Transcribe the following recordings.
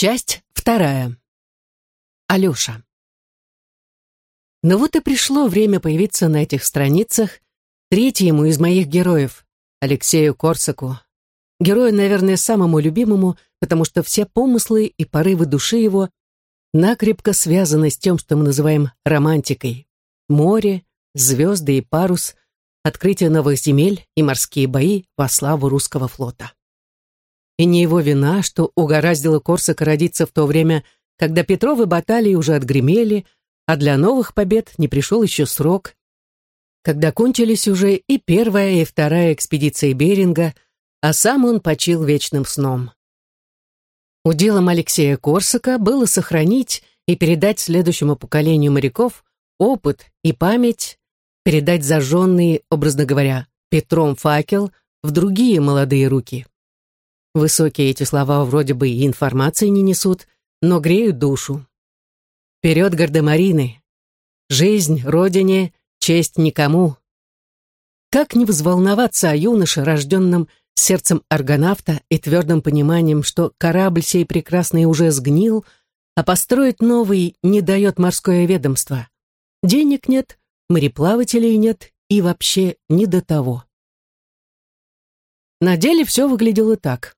Часть вторая. Алёша. Ну вот и пришло время появиться на этих страницах третьему из моих героев, Алексею Корсаку. Герою, наверное, самому любимому, потому что все помыслы и порывы души его накрепко связаны с тем, что мы называем романтикой. Море, звезды и парус, открытие новых земель и морские бои во славу русского флота. И не его вина, что угораздило Корсака родиться в то время, когда Петровы баталии уже отгремели, а для новых побед не пришел еще срок, когда кончились уже и первая, и вторая экспедиции Беринга, а сам он почил вечным сном. Уделом Алексея Корсака было сохранить и передать следующему поколению моряков опыт и память, передать зажженный, образно говоря, Петром факел в другие молодые руки. Высокие эти слова вроде бы и информации не несут, но греют душу. Вперед, гардемарины! Жизнь родине, честь никому. Как не взволноваться о юноше, рожденном сердцем аргонавта и твердым пониманием, что корабль сей прекрасный уже сгнил, а построить новый не дает морское ведомство. Денег нет, мореплавателей нет и вообще не до того. На деле все выглядело так.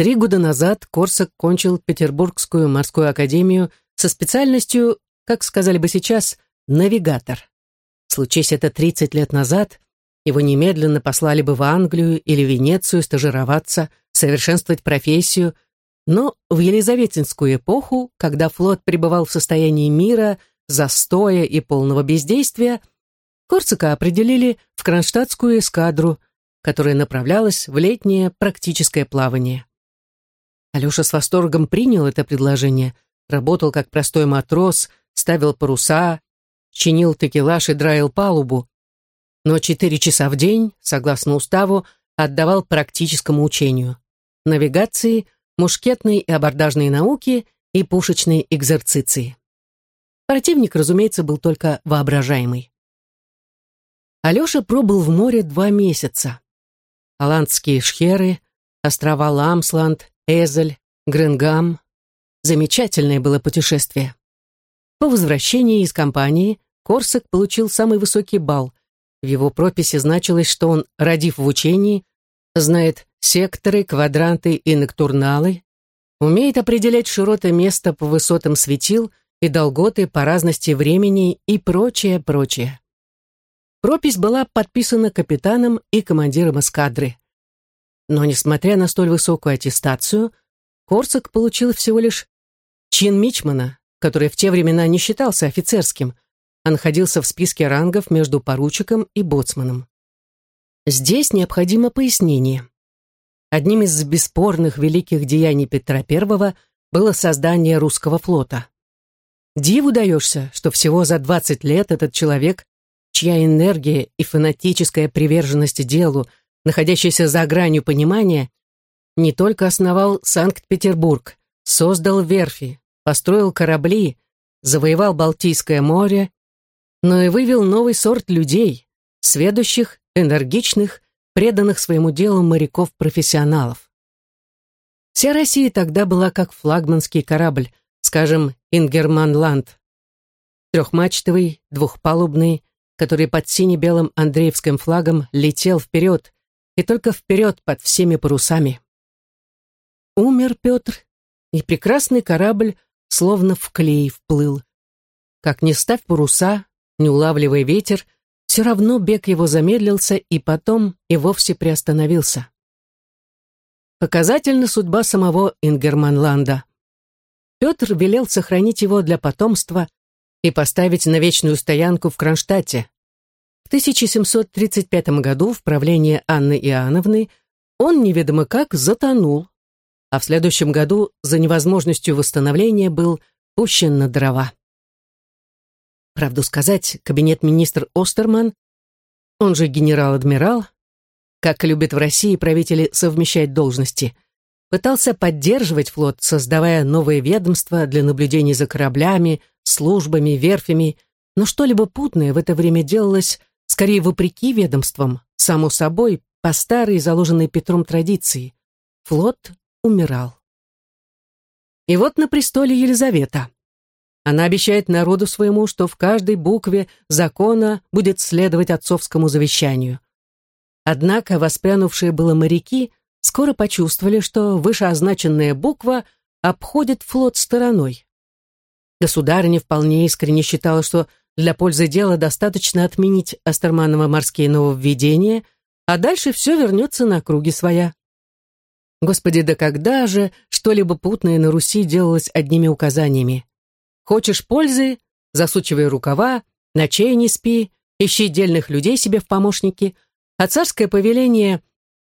Три года назад Корсак кончил Петербургскую морскую академию со специальностью, как сказали бы сейчас, навигатор. Случись это 30 лет назад, его немедленно послали бы в Англию или Венецию стажироваться, совершенствовать профессию, но в Елизаветинскую эпоху, когда флот пребывал в состоянии мира, застоя и полного бездействия, Корсака определили в Кронштадтскую эскадру, которая направлялась в летнее практическое плавание. Алеша с восторгом принял это предложение, работал как простой матрос, ставил паруса, чинил текелаж и драил палубу, но четыре часа в день, согласно уставу, отдавал практическому учению, навигации, мушкетной и абордажной науки и пушечной экзерциции. Противник, разумеется, был только воображаемый. Алеша пробыл в море два месяца. Аландские шхеры, острова Ламсланд, Эзель, Гренгам. Замечательное было путешествие. По возвращении из компании Корсак получил самый высокий балл. В его прописи значилось, что он, родив в учении, знает секторы, квадранты и ноктурналы, умеет определять широты места по высотам светил и долготы по разности времени и прочее, прочее. Пропись была подписана капитаном и командиром эскадры. Но, несмотря на столь высокую аттестацию, Корсак получил всего лишь чин мичмана, который в те времена не считался офицерским, а находился в списке рангов между поручиком и боцманом. Здесь необходимо пояснение. Одним из бесспорных великих деяний Петра I было создание русского флота. Диву даешься, что всего за 20 лет этот человек, чья энергия и фанатическая приверженность делу – находящийся за гранью понимания, не только основал Санкт-Петербург, создал верфи, построил корабли, завоевал Балтийское море, но и вывел новый сорт людей, сведущих, энергичных, преданных своему делу моряков-профессионалов. Вся Россия тогда была как флагманский корабль, скажем, Ингерманланд. Трехмачтовый, двухпалубный, который под сине-белым Андреевским флагом летел вперед, и только вперед под всеми парусами. Умер Петр, и прекрасный корабль словно в клей вплыл. Как ни ставь паруса, не улавливая ветер, все равно бег его замедлился и потом и вовсе приостановился. Показательна судьба самого Ингерманланда. Петр велел сохранить его для потомства и поставить на вечную стоянку в Кронштадте, 1735 году в правлении Анны Иоанновны он неведомо как затонул, а в следующем году за невозможностью восстановления был пущен на дрова. Правду сказать, кабинет-министр Остерман, он же генерал-адмирал, как любят в России правители совмещать должности, пытался поддерживать флот, создавая новые ведомства для наблюдений за кораблями, службами, верфями, но что-либо путное в это время делалось скорее вопреки ведомствам, само собой, по старой, заложенной Петром традиции. Флот умирал. И вот на престоле Елизавета. Она обещает народу своему, что в каждой букве закона будет следовать отцовскому завещанию. Однако воспрянувшие было моряки скоро почувствовали, что вышеозначенная буква обходит флот стороной. Государыня вполне искренне считала, что для пользы дела достаточно отменить Астерманово морские нововведения, а дальше все вернется на круги своя. Господи, да когда же что-либо путное на Руси делалось одними указаниями? Хочешь пользы, засучивай рукава, ночей не спи, ищи дельных людей себе в помощники, а царское повеление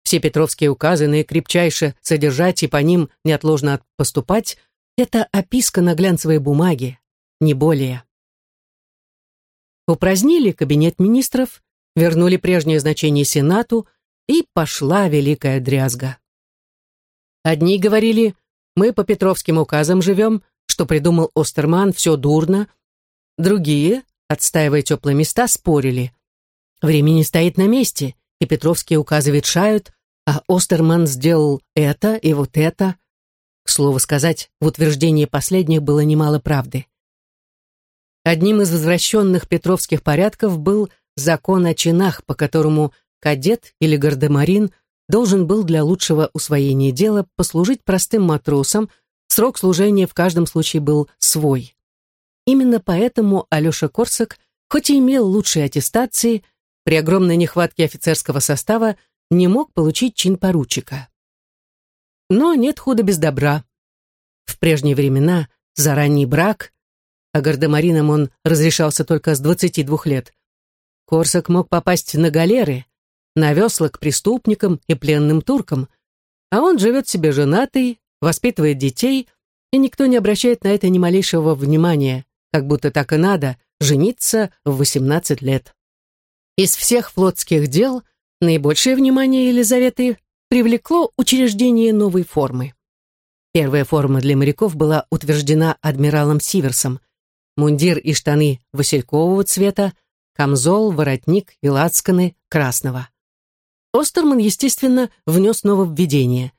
все петровские указы наикрепчайше содержать и по ним неотложно поступать — это описка на глянцевой бумаге, не более. Упразднили кабинет министров, вернули прежнее значение Сенату, и пошла великая дрязга. Одни говорили, мы по Петровским указам живем, что придумал Остерман, все дурно. Другие, отстаивая теплые места, спорили. Время не стоит на месте, и Петровские указы ветшают, а Остерман сделал это и вот это. К слову сказать, в утверждении последних было немало правды. Одним из возвращенных петровских порядков был закон о чинах, по которому кадет или гардемарин должен был для лучшего усвоения дела послужить простым матросом, срок служения в каждом случае был свой. Именно поэтому Алеша Корсак, хоть и имел лучшие аттестации, при огромной нехватке офицерского состава не мог получить чин поручика. Но нет худа без добра. В прежние времена за ранний брак, а гардемаринам он разрешался только с 22 лет, Корсак мог попасть на галеры, на весла к преступникам и пленным туркам, а он живет себе женатый, воспитывает детей, и никто не обращает на это ни малейшего внимания, как будто так и надо, жениться в 18 лет. Из всех флотских дел наибольшее внимание Елизаветы привлекло учреждение новой формы. Первая форма для моряков была утверждена адмиралом Сиверсом. Мундир и штаны василькового цвета, камзол, воротник и лацканы красного. Остерман, естественно, внес нововведение.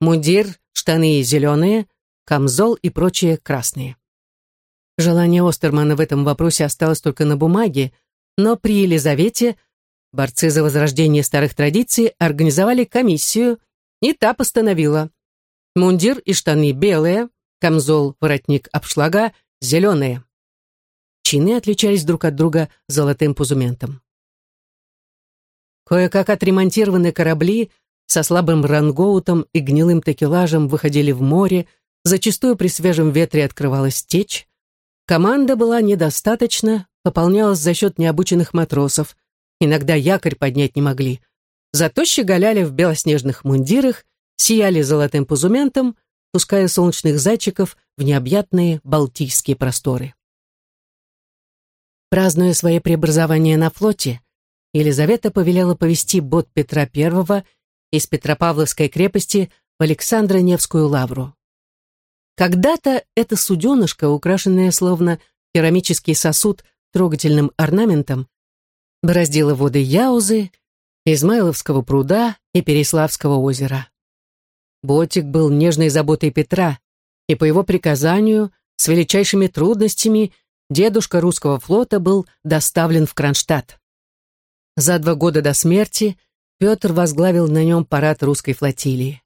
Мундир, штаны зеленые, камзол и прочие красные. Желание Остермана в этом вопросе осталось только на бумаге, но при Елизавете борцы за возрождение старых традиций организовали комиссию, и та постановила мундир и штаны белые, камзол, воротник обшлага зеленые. Чины отличались друг от друга золотым пузументом. Кое-как отремонтированные корабли со слабым рангоутом и гнилым такелажем выходили в море, зачастую при свежем ветре открывалась течь. Команда была недостаточна, пополнялась за счет необученных матросов. Иногда якорь поднять не могли. Зато щеголяли в белоснежных мундирах, сияли золотым пузументом, пуская солнечных зайчиков в необъятные балтийские просторы. Празднуя свои преобразования на флоте, Елизавета повелела повести бот Петра I из Петропавловской крепости в Александро-Невскую лавру. Когда-то это суденышко, украшенное словно керамический сосуд трогательным орнаментом, бороздило воды Яузы, Измайловского пруда и Переславского озера. Ботик был нежной заботой Петра, и по его приказанию, с величайшими трудностями, дедушка русского флота был доставлен в Кронштадт. За два года до смерти Петр возглавил на нем парад русской флотилии.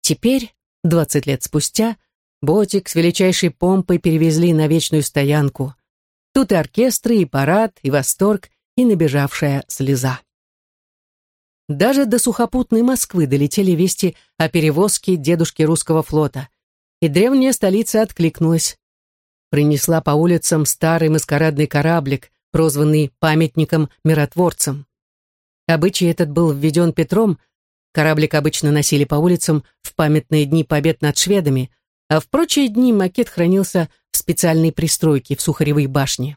Теперь, двадцать лет спустя, Ботик с величайшей помпой перевезли на вечную стоянку. Тут и оркестры, и парад, и восторг, и набежавшая слеза. Даже до сухопутной Москвы долетели вести о перевозке дедушки русского флота, и древняя столица откликнулась. Принесла по улицам старый маскарадный кораблик, прозванный памятником-миротворцем. Обычай этот был введен Петром, кораблик обычно носили по улицам в памятные дни побед над шведами, а в прочие дни макет хранился в специальной пристройке в Сухаревой башне.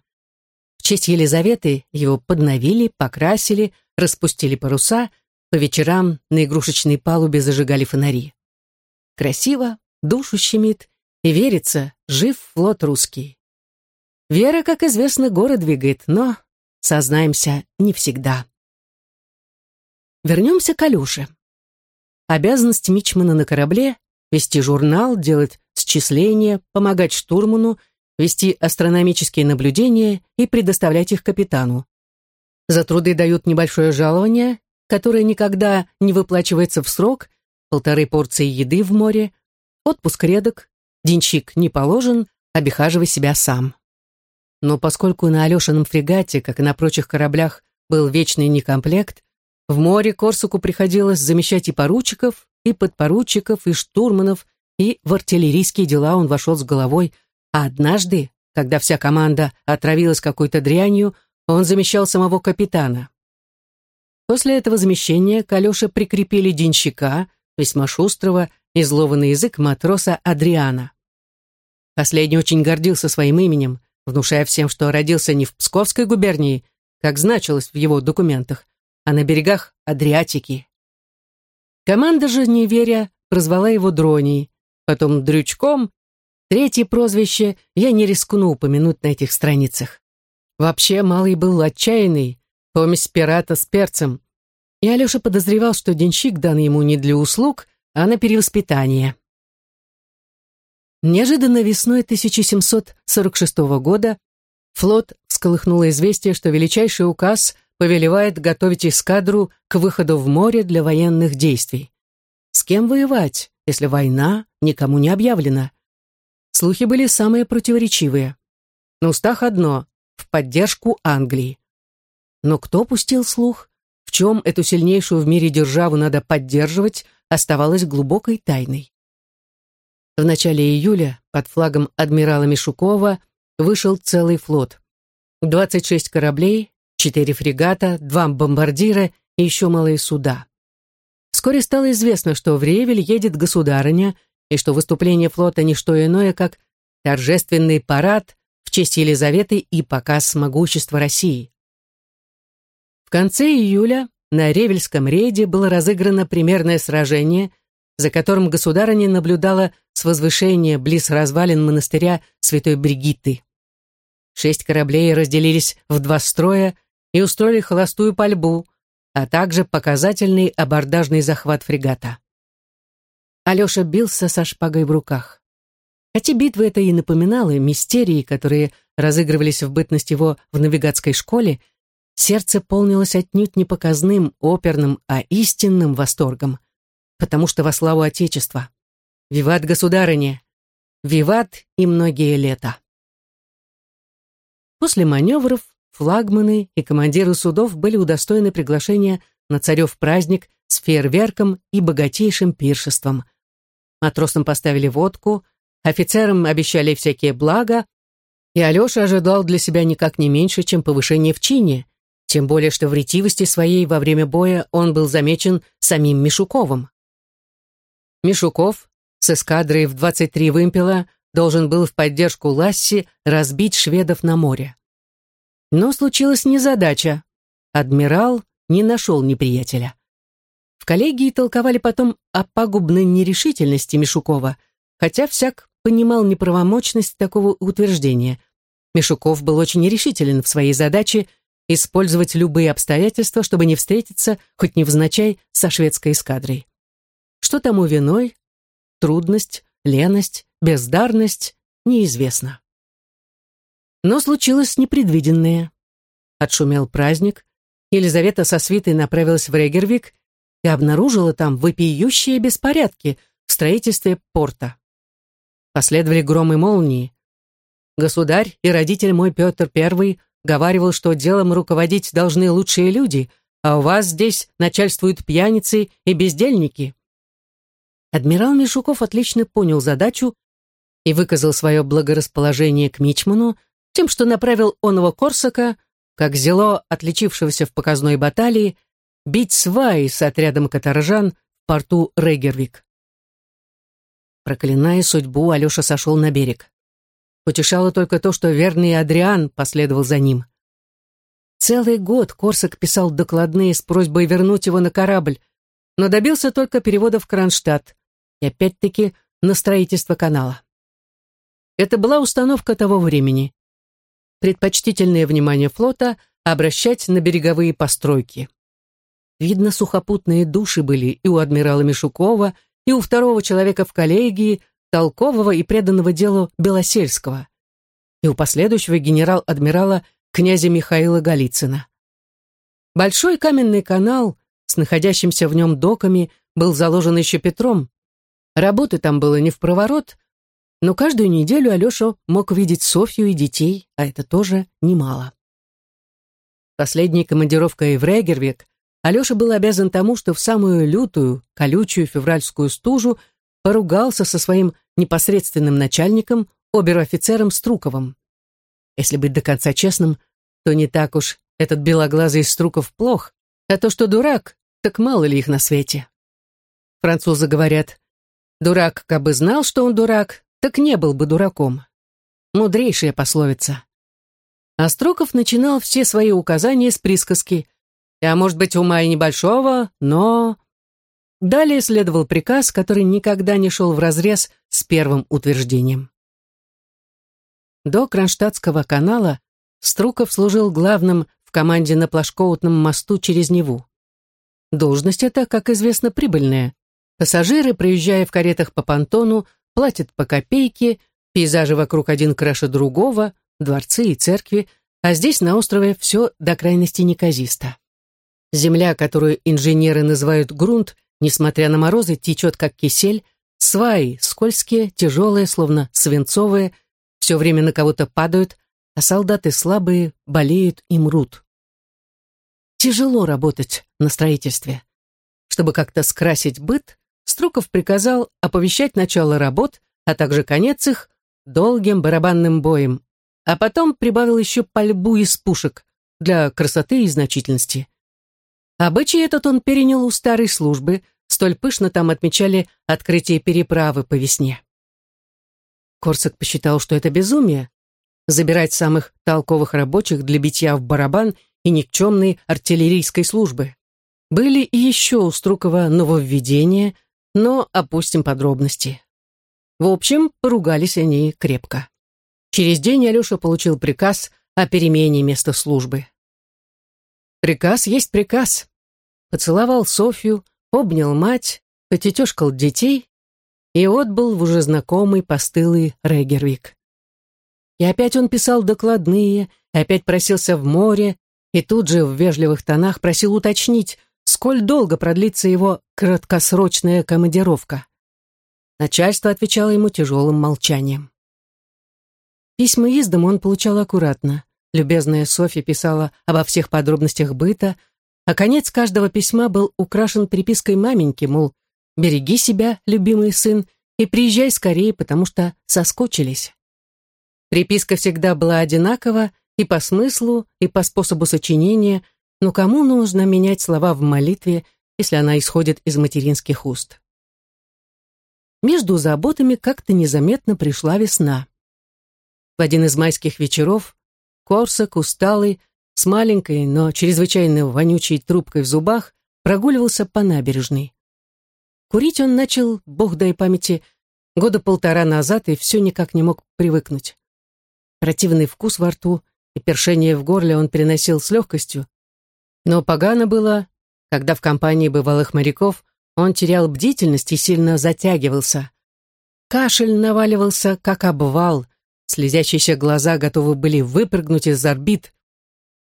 В честь Елизаветы его подновили, покрасили, распустили паруса, по вечерам на игрушечной палубе зажигали фонари. Красиво, душу щемит, и верится, жив флот русский. Вера, как известно, город двигает, но, сознаемся, не всегда. Вернемся к Алёше. Обязанность мичмана на корабле — вести журнал, делать счисления, помогать штурману, вести астрономические наблюдения и предоставлять их капитану. За труды дают небольшое жалование, которое никогда не выплачивается в срок, полторы порции еды в море, отпуск редок, денщик не положен, обихаживай себя сам. Но поскольку на Алешином фрегате, как и на прочих кораблях, был вечный некомплект, в море Корсаку приходилось замещать и поручиков, и подпоручиков, и штурманов, и в артиллерийские дела он вошел с головой, а однажды, когда вся команда отравилась какой-то дрянью, он замещал самого капитана. После этого замещения к Алёше прикрепили денщика, весьма шустрого и злого на язык матроса Адриана. Последний очень гордился своим именем, внушая всем, что родился не в Псковской губернии, как значилось в его документах, а на берегах Адриатики. Команда же, не веря, прозвала его Дроней, потом Дрючком. Третье прозвище я не рискну упомянуть на этих страницах. Вообще, Малый был отчаянный, помесь пирата с перцем. И Алеша подозревал, что денщик дан ему не для услуг, а на перевоспитание. Неожиданно весной 1746 года флот всколыхнуло известие, что величайший указ повелевает готовить эскадру к выходу в море для военных действий. С кем воевать, если война никому не объявлена? Слухи были самые противоречивые. На устах одно — в поддержку Англии. Но кто пустил слух? В чем эту сильнейшую в мире державу надо поддерживать, оставалось глубокой тайной. В начале июля под флагом адмирала Мишукова вышел целый флот. 26 кораблей, 4 фрегата, 2 бомбардира и еще малые суда. Вскоре стало известно, что в Ревель едет государыня, и что выступление флота не что иное, как торжественный парад в честь Елизаветы и показ могущества России. В конце июля на Ревельском рейде было разыграно примерное сражение, за которым государыня наблюдала с возвышения близ развалин монастыря Святой Бригитты. Шесть кораблей разделились в два строя и устроили холостую пальбу, а также показательный абордажный захват фрегата. Алеша бился со шпагой в руках. Хотя битва эта и напоминала мистерии, которые разыгрывались в бытность его в навигатской школе, Сердце полнилось отнюдь не показным, оперным, а истинным восторгом, потому что во славу Отечества. Виват, государыне! Виват и многие лета! После маневров флагманы и командиры судов были удостоены приглашения на царев праздник с фейерверком и богатейшим пиршеством. Матросам поставили водку, офицерам обещали всякие блага, и Алеша ожидал для себя никак не меньше, чем повышение в чине, тем более, что в ретивости своей во время боя он был замечен самим Мишуковым. Мишуков с эскадрой в 23 вымпела должен был в поддержку Ласси разбить шведов на море. Но случилась незадача. Адмирал не нашел неприятеля. В коллегии толковали потом о пагубной нерешительности Мишукова, хотя всяк понимал неправомочность такого утверждения. Мишуков был очень решителен в своей задаче использовать любые обстоятельства, чтобы не встретиться, хоть невзначай, со шведской эскадрой. Что тому виной? Трудность, леность, бездарность — неизвестно. Но случилось непредвиденное. Отшумел праздник, Елизавета со свитой направилась в Регервик и обнаружила там вопиющие беспорядки в строительстве порта. Последовали громы молнии. Государь и родитель мой Петр I говаривал, что делом руководить должны лучшие люди, а у вас здесь начальствуют пьяницы и бездельники. Адмирал Мишуков отлично понял задачу и выказал свое благорасположение к Мичману тем, что направил оного Корсака, как зело, отличившегося в показной баталии, бить сваи с отрядом каторжан в порту Регервик. Проклиная судьбу, Алеша сошел на берег. Утешало только то, что верный Адриан последовал за ним. Целый год Корсак писал докладные с просьбой вернуть его на корабль, но добился только перевода в Кронштадт и опять-таки на строительство канала. Это была установка того времени. Предпочтительное внимание флота обращать на береговые постройки. Видно, сухопутные души были и у адмирала Мишукова, и у второго человека в коллегии, толкового и преданного делу Белосельского, и у последующего генерал-адмирала князя Михаила Голицына. Большой каменный канал с находящимся в нем доками был заложен еще Петром. Работы там было не в проворот, но каждую неделю Алеша мог видеть Софью и детей, а это тоже немало. Последней командировкой в Регервик Алеша был обязан тому, что в самую лютую, колючую февральскую стужу поругался со своим непосредственным начальником, обер-офицером Струковым. Если быть до конца честным, то не так уж этот белоглазый Струков плох, а то, что дурак, так мало ли их на свете. Французы говорят, дурак, как бы знал, что он дурак, так не был бы дураком. Мудрейшая пословица. Струков начинал все свои указания с присказки а может быть, ума и небольшого, но...» Далее следовал приказ, который никогда не шел вразрез с первым утверждением. До Кронштадтского канала Струков служил главным в команде на Плашкоутном мосту через Неву. Должность эта, как известно, прибыльная. Пассажиры, проезжая в каретах по понтону, платят по копейке, пейзажи вокруг один краше другого, дворцы и церкви, а здесь, на острове, все до крайности неказисто. Земля, которую инженеры называют грунт, несмотря на морозы, течет как кисель, сваи скользкие, тяжелые, словно свинцовые, все время на кого-то падают, а солдаты слабые болеют и мрут. Тяжело работать на строительстве. Чтобы как-то скрасить быт, Струков приказал оповещать начало работ, а также конец их, долгим барабанным боем, а потом прибавил еще пальбу из пушек для красоты и значительности. Обычай этот он перенял у старой службы, столь пышно там отмечали открытие переправы по весне. Корсак посчитал, что это безумие — забирать самых толковых рабочих для битья в барабан и никчемной артиллерийской службы. Были и еще у Струкова нововведения, но опустим подробности. В общем, поругались они крепко. Через день Алеша получил приказ о перемене места службы. Приказ есть приказ. Поцеловал Софью, обнял мать, потетешкал детей и отбыл в уже знакомый постылый Регервик. И опять он писал докладные, опять просился в море, и тут же в вежливых тонах просил уточнить, сколь долго продлится его краткосрочная командировка. Начальство отвечало ему тяжелым молчанием. Письма из дома он получал аккуратно. Любезная Софья писала обо всех подробностях быта, а конец каждого письма был украшен припиской маменьки, мол, «Береги себя, любимый сын, и приезжай скорее, потому что соскучились». Приписка всегда была одинакова и по смыслу, и по способу сочинения, но кому нужно менять слова в молитве, если она исходит из материнских уст? Между заботами как-то незаметно пришла весна. В один из майских вечеров Корсак, усталый, с маленькой, но чрезвычайно вонючей трубкой в зубах, прогуливался по набережной. Курить он начал, бог дай памяти, года полтора назад и все никак не мог привыкнуть. Противный вкус во рту и першение в горле он переносил с легкостью. Но погано было, когда в компании бывалых моряков он терял бдительность и сильно затягивался. Кашель наваливался, как обвал, Слезящиеся глаза готовы были выпрыгнуть из орбит.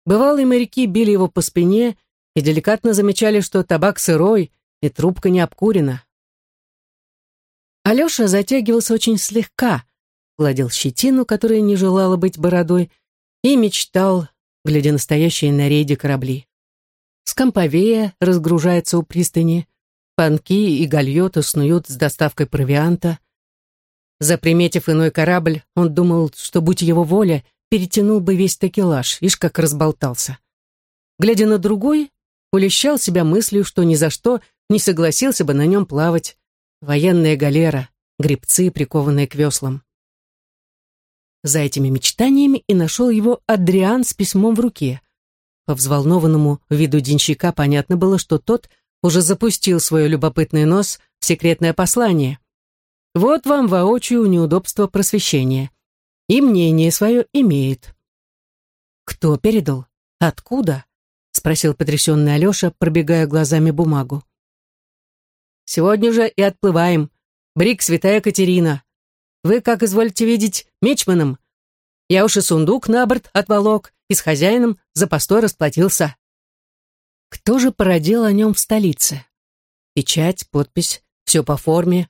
Бывалые моряки били его по спине и деликатно замечали, что табак сырой и трубка не обкурена. Алеша затягивался очень слегка, гладил щетину, которая не желала быть бородой, и мечтал, глядя на стоящие на рейде корабли. Скамповея разгружается у пристани, панки и гальоты снуют с доставкой провианта, Заприметив иной корабль, он думал, что, будь его воля, перетянул бы весь такелаж, ишь как разболтался. Глядя на другой, улещал себя мыслью, что ни за что не согласился бы на нем плавать. Военная галера, гребцы, прикованные к веслам. За этими мечтаниями и нашел его Адриан с письмом в руке. По взволнованному виду денщика понятно было, что тот уже запустил свой любопытный нос в секретное послание. Вот вам воочию неудобство просвещения. И мнение свое имеет. Кто передал? Откуда? Спросил потрясенный Алеша, пробегая глазами бумагу. Сегодня же и отплываем. Брик Святая Катерина. Вы, как изволите видеть, мичманом. Я уж и сундук на борт отволок, и с хозяином за постой расплатился. Кто же породил о нем в столице? Печать, подпись, все по форме,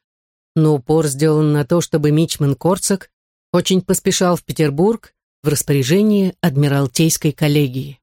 но упор сделан на то, чтобы мичман Корцак очень поспешал в Петербург в распоряжении Адмиралтейской коллегии.